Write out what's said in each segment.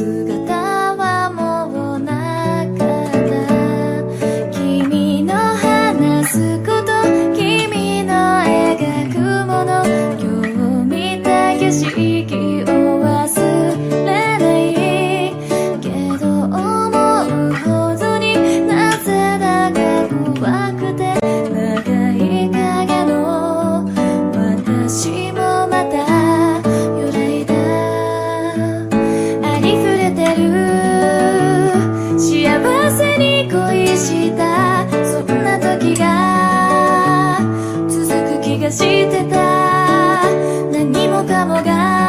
傷がした。そんな時が続く気がしてた。何もかもが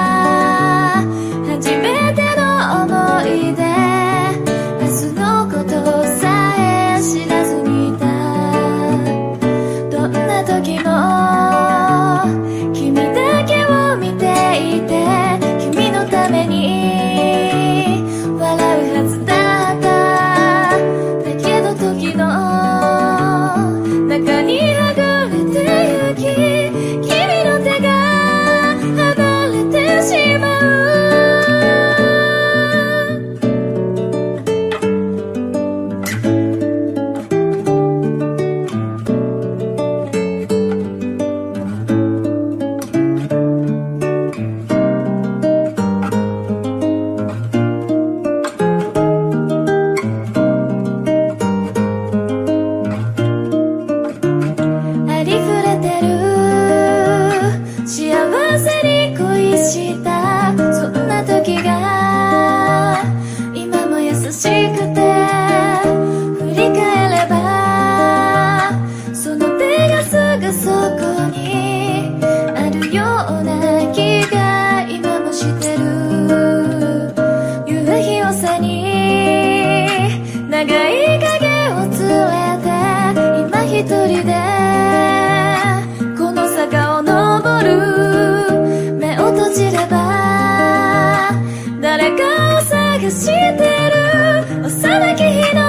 してる。幼き日の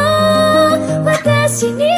私に。